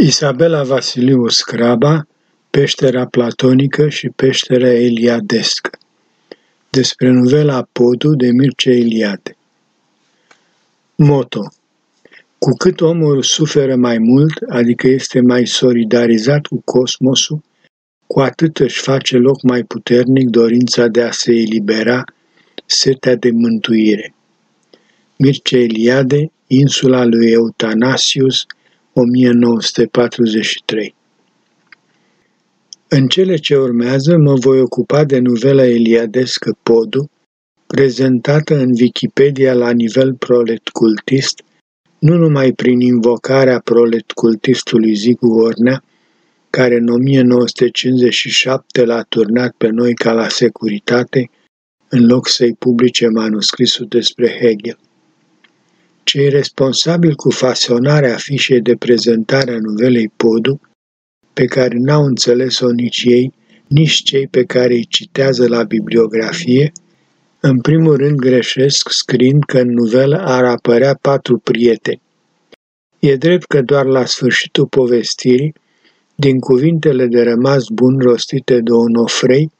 Isabela Vasiliu Scraba, Peștera platonică și peștera eliadescă. Despre novela Podul de Mircea Eliade. Moto. Cu cât omul suferă mai mult, adică este mai solidarizat cu cosmosul, cu atât își face loc mai puternic dorința de a se elibera, setea de mântuire. Mircea Eliade, Insula lui Eutanasius, 1943 În cele ce urmează mă voi ocupa de novela eliadescă Podu, prezentată în Wikipedia la nivel proletcultist, nu numai prin invocarea proletcultistului Zigu Ornea, care în 1957 l-a turnat pe noi ca la securitate, în loc să-i publice manuscrisul despre Hegel. Cei responsabili cu fasionarea fișei de prezentare a novelei Podu, pe care n-au înțeles-o nici ei, nici cei pe care îi citează la bibliografie, în primul rând greșesc scriind că în novelă ar apărea patru prieteni. E drept că doar la sfârșitul povestirii, din cuvintele de rămas bun rostite de Onofrei,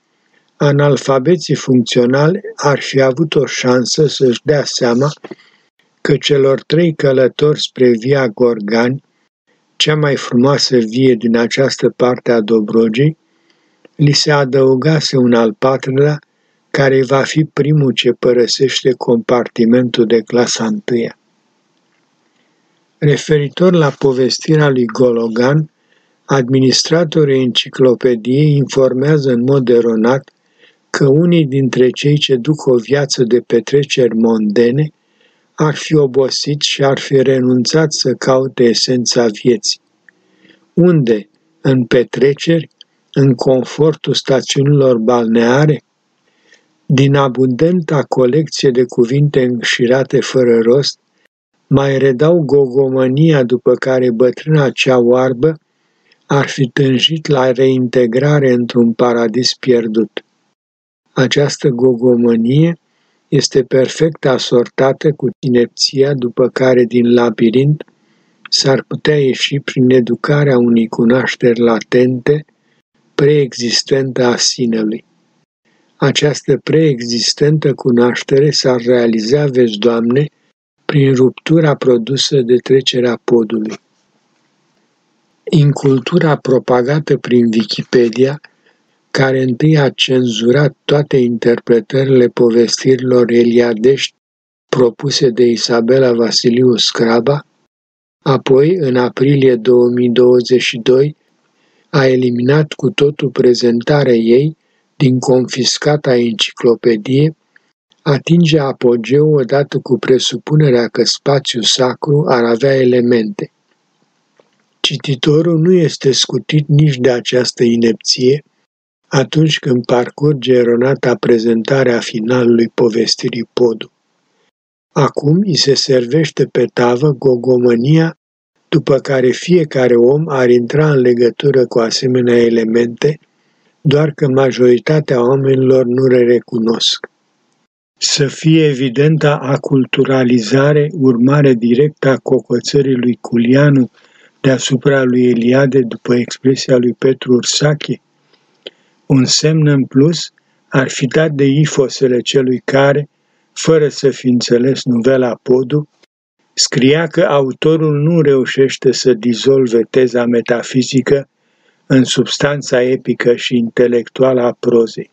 analfabeții funcționali ar fi avut o șansă să-și dea seama că celor trei călători spre Via Gorgani, cea mai frumoasă vie din această parte a Dobrogei, li se adăugase un al patrulea, care va fi primul ce părăsește compartimentul de clasa întâia. Referitor la povestirea lui Gologan, administratorii enciclopediei informează în mod eronat că unii dintre cei ce duc o viață de petreceri mondene ar fi obosit și ar fi renunțat să caute esența vieții. Unde? În petreceri? În confortul stațiunilor balneare? Din abundenta colecție de cuvinte înșirate fără rost, mai redau gogomania după care bătrâna cea oarbă ar fi tânjit la reintegrare într-un paradis pierdut. Această gogomanie este perfect asortată cu inepția după care din labirint s-ar putea ieși prin educarea unei cunoașteri latente, preexistentă a sinelui. Această preexistentă cunoaștere s-ar realiza, vezi, Doamne, prin ruptura produsă de trecerea podului. Incultura propagată prin Wikipedia care întâi a cenzurat toate interpretările povestirilor eliadești propuse de Isabela Vasiliu Scraba, apoi, în aprilie 2022, a eliminat cu totul prezentarea ei din confiscata enciclopedie, atinge apogeu odată cu presupunerea că spațiul sacru ar avea elemente. Cititorul nu este scutit nici de această inepție, atunci când parcurge eronata prezentarea finalului povestirii Podu. Acum îi se servește pe tavă gogomania după care fiecare om ar intra în legătură cu asemenea elemente, doar că majoritatea oamenilor nu le recunosc. Să fie evidentă aculturalizare, urmare directă a cocățării lui Culianu deasupra lui Eliade după expresia lui Petru Ursache, un semn în plus ar fi dat de ifosele celui care, fără să fi înțeles novela Podu, scria că autorul nu reușește să dizolve teza metafizică în substanța epică și intelectuală a prozei.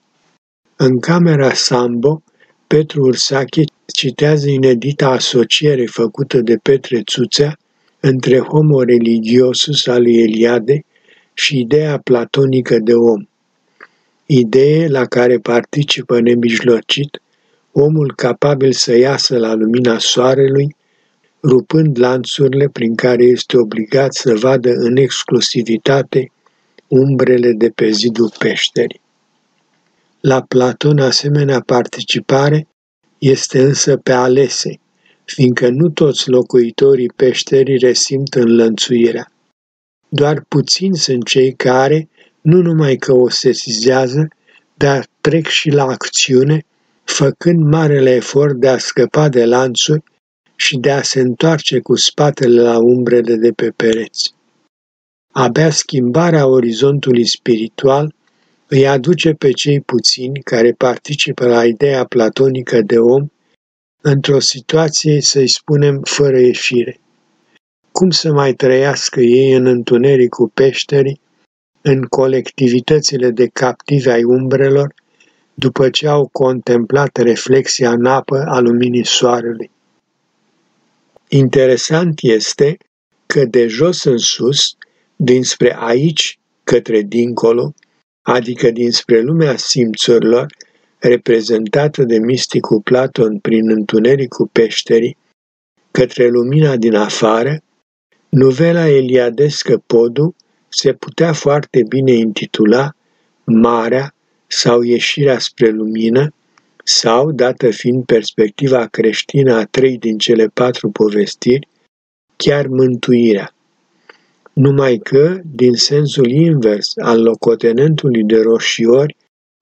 În camera Sambo, Petru Ursache citează inedita asociere făcută de Petre Țuțea între homo religiosus al lui Eliade și ideea platonică de om idee la care participă nemijlocit omul capabil să iasă la lumina soarelui, rupând lanțurile prin care este obligat să vadă în exclusivitate umbrele de pe zidul peșterii. La Platon asemenea participare este însă pe alese, fiindcă nu toți locuitorii peșterii resimt înlănțuirea. Doar puțini sunt cei care, nu numai că o sesizează, dar trec și la acțiune, făcând marele efort de a scăpa de lanțuri și de a se întoarce cu spatele la umbrele de pe pereți. Abia schimbarea orizontului spiritual îi aduce pe cei puțini care participă la ideea platonică de om într-o situație, să-i spunem, fără ieșire. Cum să mai trăiască ei în întunericul peșterii, în colectivitățile de captivi ai umbrelor, după ce au contemplat reflexia în apă a luminii soarelui. Interesant este că de jos în sus, dinspre aici către dincolo, adică dinspre lumea simțurilor, reprezentată de misticul Platon prin întunericul peșterii, către lumina din afară, novela eliadescă Podu se putea foarte bine intitula Marea sau Ieșirea spre lumină, sau, dată fiind perspectiva creștină a trei din cele patru povestiri, chiar mântuirea. Numai că, din sensul invers al locotenentului de roșiori,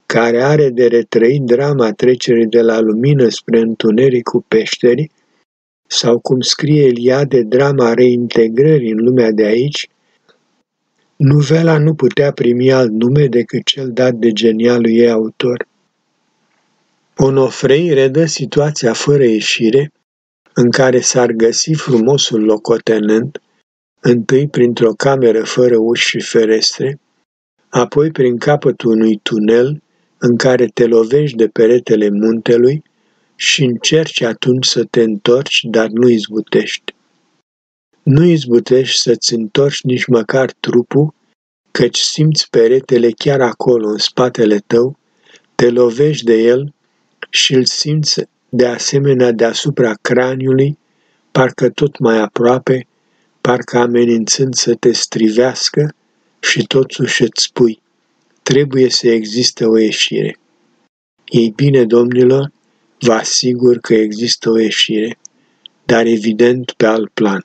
care are de retrăit drama trecerii de la lumină spre întunericul peșterii, sau cum scrie Eliade drama reintegrării în lumea de aici, Nuvela nu putea primi alt nume decât cel dat de genialul ei autor. Onofrei redă situația fără ieșire, în care s-ar găsi frumosul locotenent, întâi printr-o cameră fără uși și ferestre, apoi prin capătul unui tunel în care te lovești de peretele muntelui și încerci atunci să te întorci, dar nu izbutești. Nu izbutești să-ți întorci nici măcar trupul, căci simți peretele chiar acolo, în spatele tău, te lovești de el și îl simți de asemenea deasupra craniului, parcă tot mai aproape, parcă amenințând să te strivească și totuși îți spui, trebuie să existe o ieșire. Ei bine, domnilor, vă asigur că există o ieșire, dar evident pe alt plan.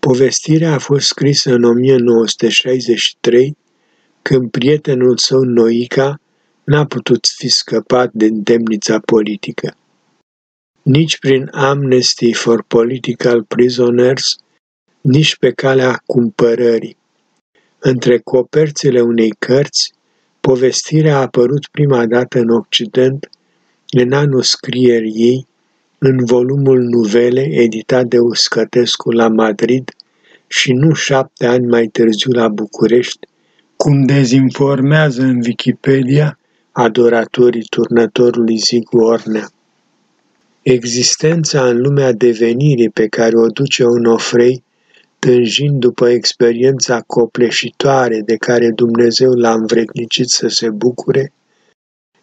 Povestirea a fost scrisă în 1963, când prietenul său Noica n-a putut fi scăpat de temnița politică. Nici prin Amnesty for Political Prisoners, nici pe calea cumpărării. Între coperțile unei cărți, povestirea a apărut prima dată în Occident în anul scrierii ei, în volumul Nuvele, editat de Uscătescu la Madrid și nu șapte ani mai târziu la București, cum dezinformează în Wikipedia adoratorii turnătorului Zigu Ornea. Existența în lumea devenirii pe care o duce un ofrei, tânjind după experiența copleșitoare de care Dumnezeu l-a învrednicit să se bucure,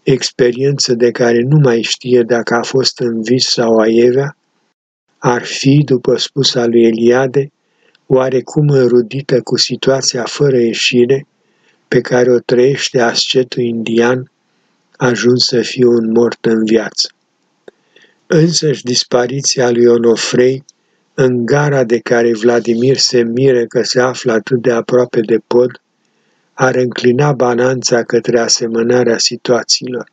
experiență de care nu mai știe dacă a fost în vis sau aievea, ar fi, după spusa lui Eliade, oarecum înrudită cu situația fără ieșire pe care o trăiește ascetul indian ajuns să fie un mort în viață. Însăși dispariția lui Onofrei, în gara de care Vladimir se mire că se află atât de aproape de pod, ar înclina balanța către asemănarea situațiilor.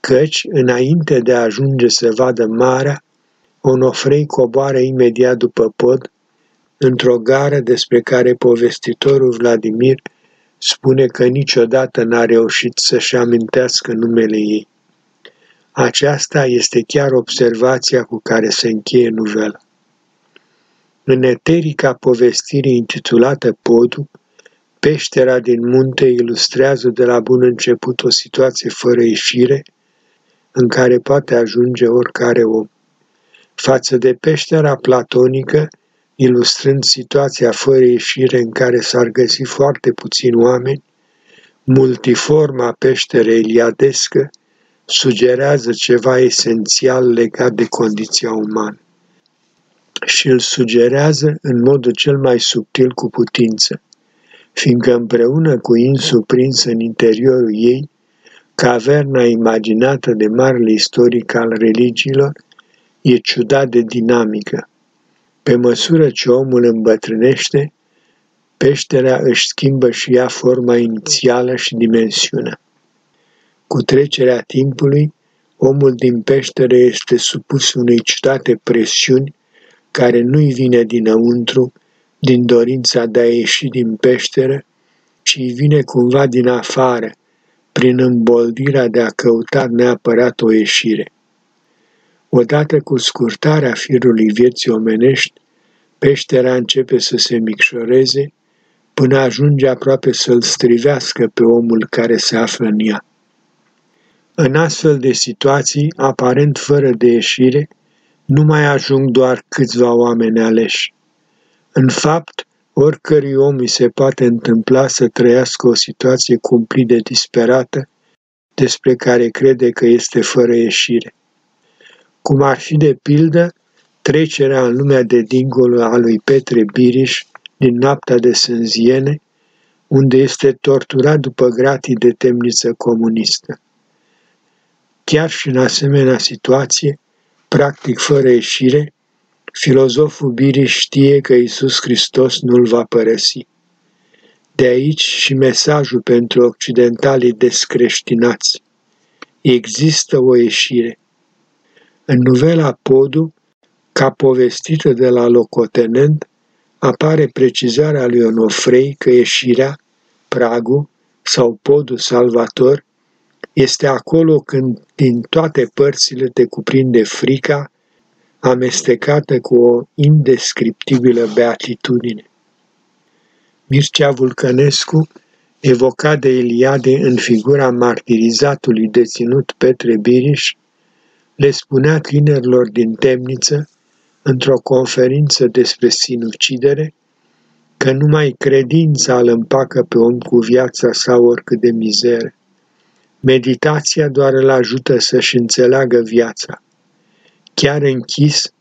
Căci, înainte de a ajunge să vadă marea, Onofrei coboară imediat după pod, într-o gară despre care povestitorul Vladimir spune că niciodată n-a reușit să-și amintească numele ei. Aceasta este chiar observația cu care se încheie novela. În eterica povestirii intitulată Podul, peștera din munte ilustrează de la bun început o situație fără ieșire, în care poate ajunge oricare om. Față de peștera platonică, ilustrând situația fără ieșire în care s-ar găsi foarte puțini oameni, multiforma peștere eliadescă sugerează ceva esențial legat de condiția umană și îl sugerează în modul cel mai subtil cu putință, fiindcă împreună cu insul prins în interiorul ei, caverna imaginată de marele istoric al religiilor e ciudat de dinamică, pe măsură ce omul îmbătrânește, peștera își schimbă și ea forma inițială și dimensiunea. Cu trecerea timpului, omul din peșteră este supus unei ciudate presiuni care nu-i vine dinăuntru, din dorința de a ieși din peșteră, ci vine cumva din afară, prin îmboldirea de a căuta neapărat o ieșire. Odată cu scurtarea firului vieții omenești, peștera începe să se micșoreze, până ajunge aproape să-l strivească pe omul care se află în ea. În astfel de situații, aparent fără de ieșire, nu mai ajung doar câțiva oameni aleși. În fapt, oricărui om îi se poate întâmpla să trăiască o situație cumplit de disperată, despre care crede că este fără ieșire. Cum ar fi de pildă trecerea în lumea de dincolo a lui Petre Biriș din noaptea de sânziene, unde este torturat după gratii de temniță comunistă. Chiar și în asemenea situație, practic fără ieșire, filozoful Biri știe că Isus Hristos nu-l va părăsi. De aici și mesajul pentru occidentalii descreștinați. Există o ieșire. În novela Podu, ca povestită de la locotenent, apare precizarea lui Onofrei că ieșirea, pragul sau podul salvator este acolo când din toate părțile te cuprinde frica, amestecată cu o indescriptibilă beatitudine. Mircea Vulcănescu, evocat de Eliade în figura martirizatului deținut Petre Biriș, le spunea tinerilor din temniță, într-o conferință despre sinucidere, că numai credința îl împacă pe om cu viața sau oricât de mizere. Meditația doar îl ajută să-și înțeleagă viața. Chiar închis,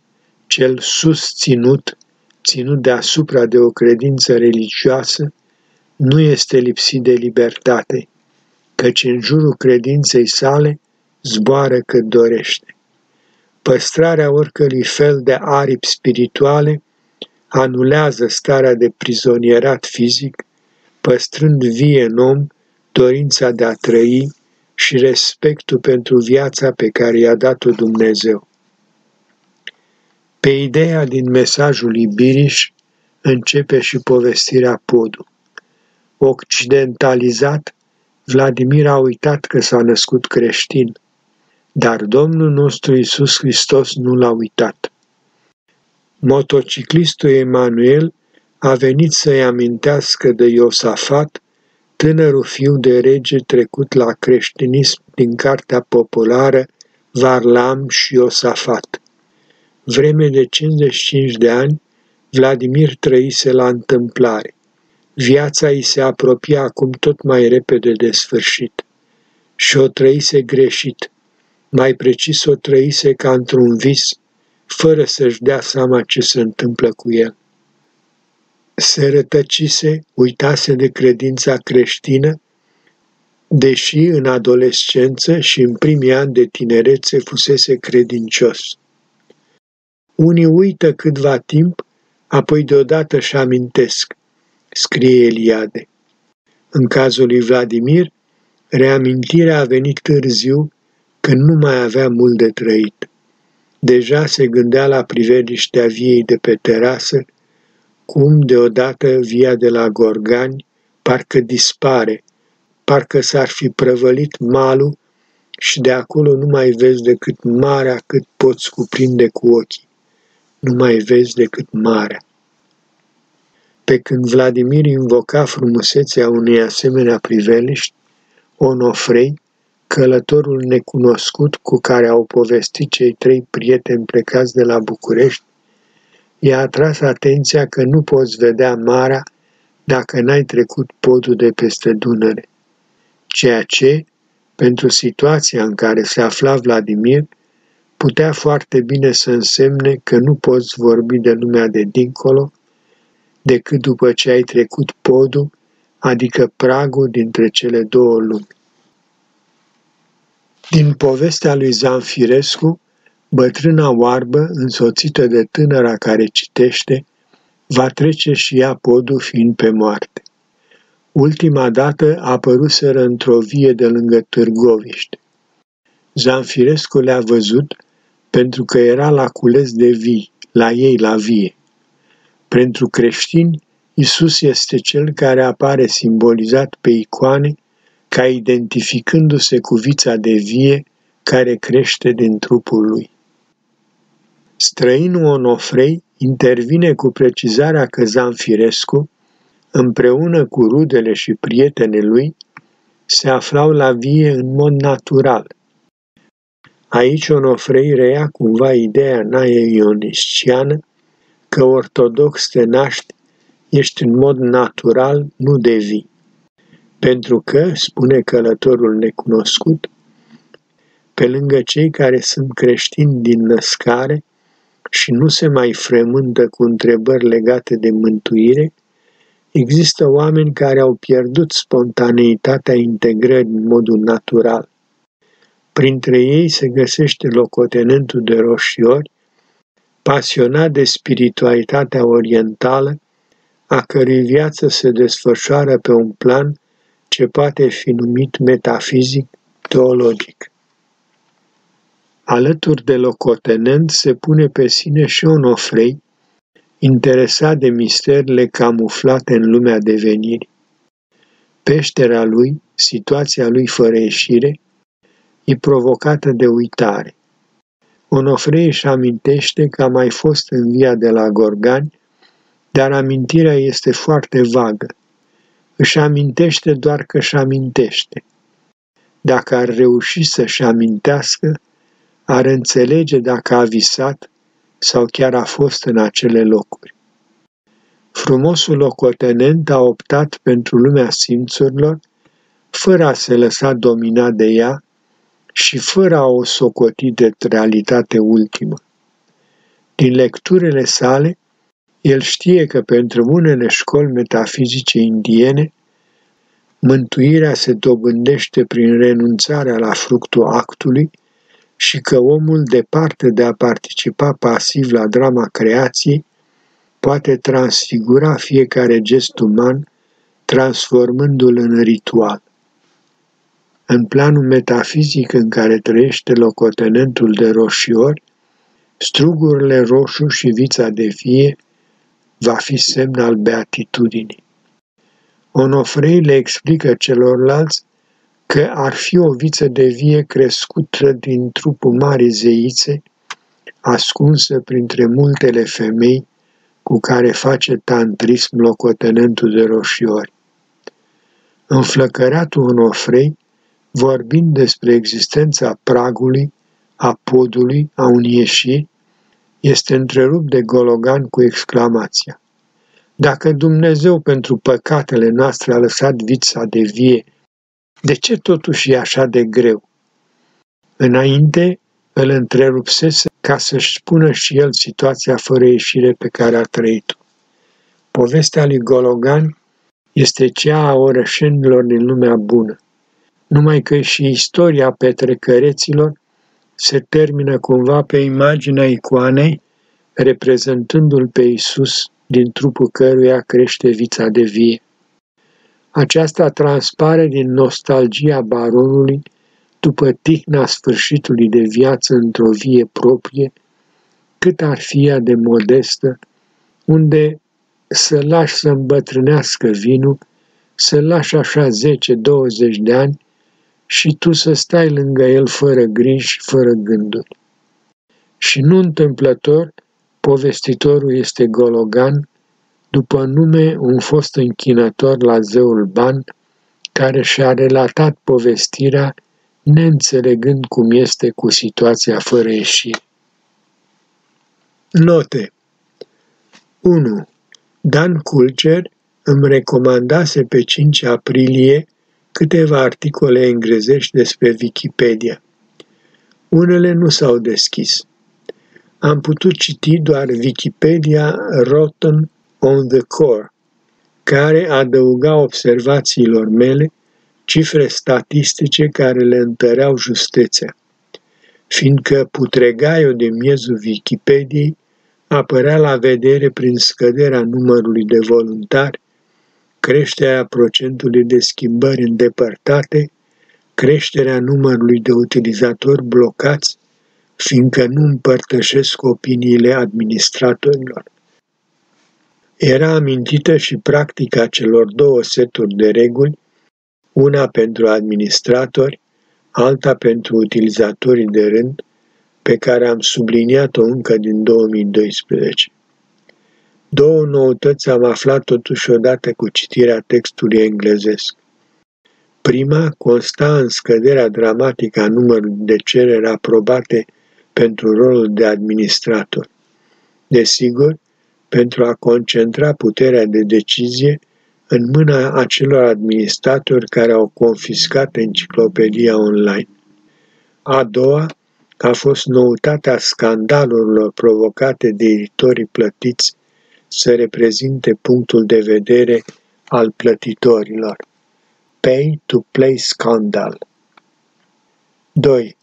cel susținut, ținut deasupra de o credință religioasă, nu este lipsit de libertate, căci în jurul credinței sale zboară cât dorește. Păstrarea oricărui fel de aripi spirituale anulează starea de prizonierat fizic, păstrând vie în om dorința de a trăi și respectul pentru viața pe care i-a dat-o Dumnezeu. Pe ideea din mesajul lui Biriș începe și povestirea Podu. Occidentalizat, Vladimir a uitat că s-a născut creștin, dar Domnul nostru Isus Hristos nu l-a uitat. Motociclistul Emanuel a venit să-i amintească de Iosafat tânărul fiu de rege trecut la creștinism din cartea populară Varlam și Iosafat. Vreme de 55 de ani, Vladimir trăise la întâmplare. Viața îi se apropia acum tot mai repede de sfârșit. Și o trăise greșit, mai precis o trăise ca într-un vis, fără să-și dea seama ce se întâmplă cu el se rătăcise, uitase de credința creștină, deși în adolescență și în primii ani de tinerețe fusese credincios. Unii uită câtva timp, apoi deodată și amintesc, scrie Eliade. În cazul lui Vladimir, reamintirea a venit târziu, când nu mai avea mult de trăit. Deja se gândea la priveliștea viei de pe terasă cum deodată via de la Gorgani parcă dispare, parcă s-ar fi prăvălit malul și de acolo nu mai vezi decât marea cât poți cuprinde cu ochii. Nu mai vezi decât marea. Pe când Vladimir invoca frumusețea unei asemenea priveliști, Onofrei, călătorul necunoscut cu care au povestit cei trei prieteni plecați de la București, i-a atras atenția că nu poți vedea marea dacă n-ai trecut podul de peste Dunăre, ceea ce, pentru situația în care se afla Vladimir, putea foarte bine să însemne că nu poți vorbi de lumea de dincolo decât după ce ai trecut podul, adică pragul dintre cele două lumi. Din povestea lui Zanfirescu Bătrâna oarbă, însoțită de tânăra care citește, va trece și ea podul fiind pe moarte. Ultima dată apăruseră într-o vie de lângă Târgoviște. Zanfirescu le-a văzut pentru că era la cules de vii, la ei la vie. Pentru creștini, Isus este cel care apare simbolizat pe icoane ca identificându-se cu vița de vie care crește din trupul lui. Străinul Onofrei intervine cu precizarea că Zanfirescu, împreună cu rudele și prietenele lui, se aflau la vie în mod natural. Aici Onofrei reia cumva ideea naie ionisciană că ortodox te naști, ești în mod natural, nu de vii. Pentru că, spune călătorul necunoscut, pe lângă cei care sunt creștini din născare și nu se mai frământă cu întrebări legate de mântuire, există oameni care au pierdut spontaneitatea integrării în modul natural. Printre ei se găsește locotenentul de roșiori, pasionat de spiritualitatea orientală, a cărui viață se desfășoară pe un plan ce poate fi numit metafizic teologic. Alături de locotenent se pune pe sine și Onofrei, interesat de misterile camuflate în lumea devenirii. Peștera lui, situația lui fără ieșire, e provocată de uitare. Onofrei își amintește că a mai fost în via de la Gorgani, dar amintirea este foarte vagă. Își amintește doar că își amintește. Dacă ar reuși să-și amintească, ar înțelege dacă a visat sau chiar a fost în acele locuri. Frumosul locotenent a optat pentru lumea simțurilor, fără a se lăsa domina de ea și fără a o socoti de realitate ultimă. Din lecturile sale, el știe că pentru unele școli metafizice indiene, mântuirea se dobândește prin renunțarea la fructul actului și că omul, departe de a participa pasiv la drama creației, poate transfigura fiecare gest uman, transformându-l în ritual. În planul metafizic în care trăiește locotenentul de roșiori, strugurile roșu și vița de vie va fi semn al beatitudinii. Onofrei le explică celorlalți că ar fi o viță de vie crescută din trupul marii zeițe, ascunsă printre multele femei cu care face tantrism locotenentul de roșiori. Înflăcăratul Onofrei, vorbind despre existența pragului, a podului, a unui ieșiri, este întrerupt de Gologan cu exclamația. Dacă Dumnezeu pentru păcatele noastre a lăsat vița de vie de ce totuși e așa de greu? Înainte îl întrerupsese ca să-și spună și el situația fără ieșire pe care a trăit-o. Povestea lui Gologan este cea a orășenilor din lumea bună, numai că și istoria petrecăreților se termină cumva pe imaginea icoanei, reprezentându-l pe Isus din trupul căruia crește vița de vie. Aceasta transpare din nostalgia baronului după tihna sfârșitului de viață într-o vie proprie, cât ar fi ea de modestă, unde să lași să îmbătrânească vinul, să lași așa 10-20 de ani și tu să stai lângă el fără griji, fără gânduri. Și nu întâmplător, povestitorul este Gologan, după nume un fost închinător la zeul Ban, care și-a relatat povestirea neînțelegând cum este cu situația fără ieșire. Note 1. Dan Culcer îmi recomandase pe 5 aprilie câteva articole englezești despre Wikipedia. Unele nu s-au deschis. Am putut citi doar Wikipedia Rotten on the Core, care adăuga observațiilor mele cifre statistice care le întăreau justețea, fiindcă putregaiul de miezul Wikipediei apărea la vedere prin scăderea numărului de voluntari, creșterea procentului de schimbări îndepărtate, creșterea numărului de utilizatori blocați, fiindcă nu împărtășesc opiniile administratorilor. Era amintită și practica celor două seturi de reguli, una pentru administratori, alta pentru utilizatorii de rând, pe care am subliniat-o încă din 2012. Două noutăți am aflat totuși odată cu citirea textului englezesc. Prima consta în scăderea dramatică a numărului de cereri aprobate pentru rolul de administrator. Desigur, pentru a concentra puterea de decizie în mâna acelor administratori care au confiscat enciclopedia online. A doua a fost noutatea scandalurilor provocate de editorii plătiți să reprezinte punctul de vedere al plătitorilor. Pay to Play Scandal 2.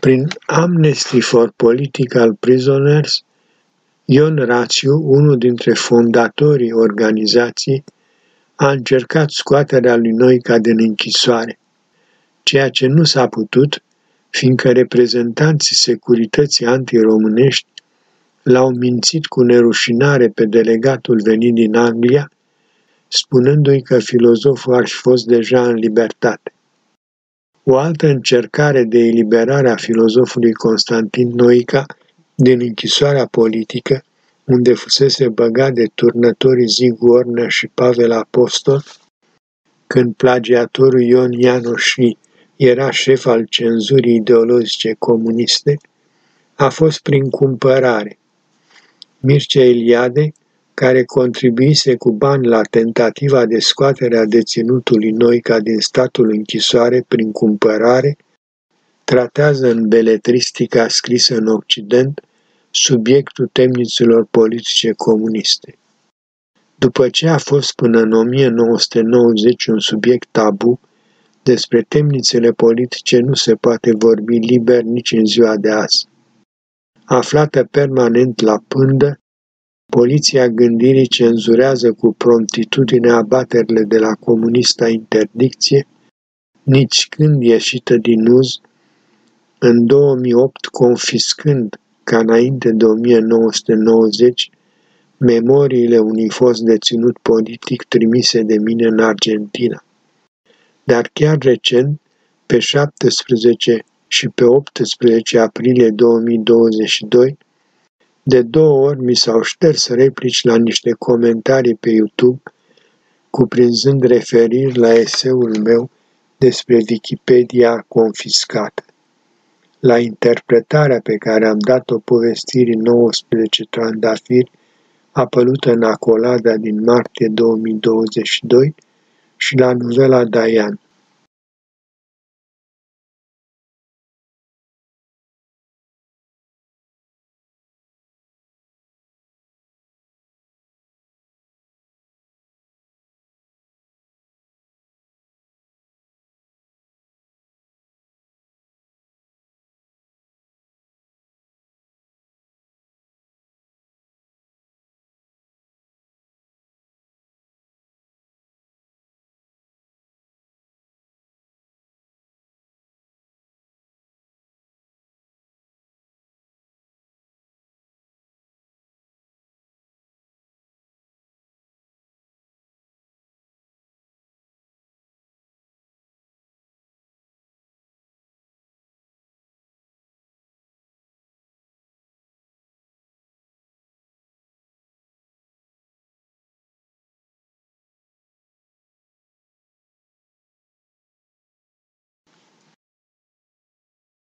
Prin Amnesty for Political Prisoners, Ion Rațiu, unul dintre fondatorii organizației, a încercat scoaterea lui Noica din închisoare, ceea ce nu s-a putut, fiindcă reprezentanții securității antiromânești l-au mințit cu nerușinare pe delegatul venit din Anglia, spunându-i că filozoful ar fi fost deja în libertate. O altă încercare de eliberare a filozofului Constantin Noica din închisoarea politică, unde fusese băgat de turnătorii Zigu Ornea și Pavel Apostol, când plagiatorul Ion Ianoși era șef al cenzurii ideologice comuniste, a fost prin cumpărare. Mircea Eliade, care contribuise cu bani la tentativa de scoatere a deținutului Noica din statul închisoare prin cumpărare, tratează în beletristica scrisă în Occident subiectul temnițelor politice comuniste. După ce a fost până în 1990 un subiect tabu, despre temnițele politice nu se poate vorbi liber nici în ziua de azi. Aflată permanent la pândă, poliția gândirii cenzurează cu promptitudine abaterile de la comunista interdicție, nici când ieșită din uz, în 2008 confiscând ca înainte de 1990 memoriile unui fost deținut politic trimise de mine în Argentina. Dar chiar recent, pe 17 și pe 18 aprilie 2022, de două ori mi s-au șters replici la niște comentarii pe YouTube, cuprinzând referiri la eseul meu despre Wikipedia confiscată la interpretarea pe care am dat-o povestirii 19 trandafiri, apărută în Acolada din martie 2022 și la novela Dayan.